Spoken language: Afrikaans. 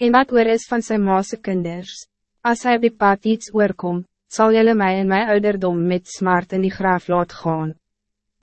en wat oor is van zijn maase kinders. As hy op die pad iets oorkom, sal jylle mij en mijn ouderdom met smart in die graaf laat gaan.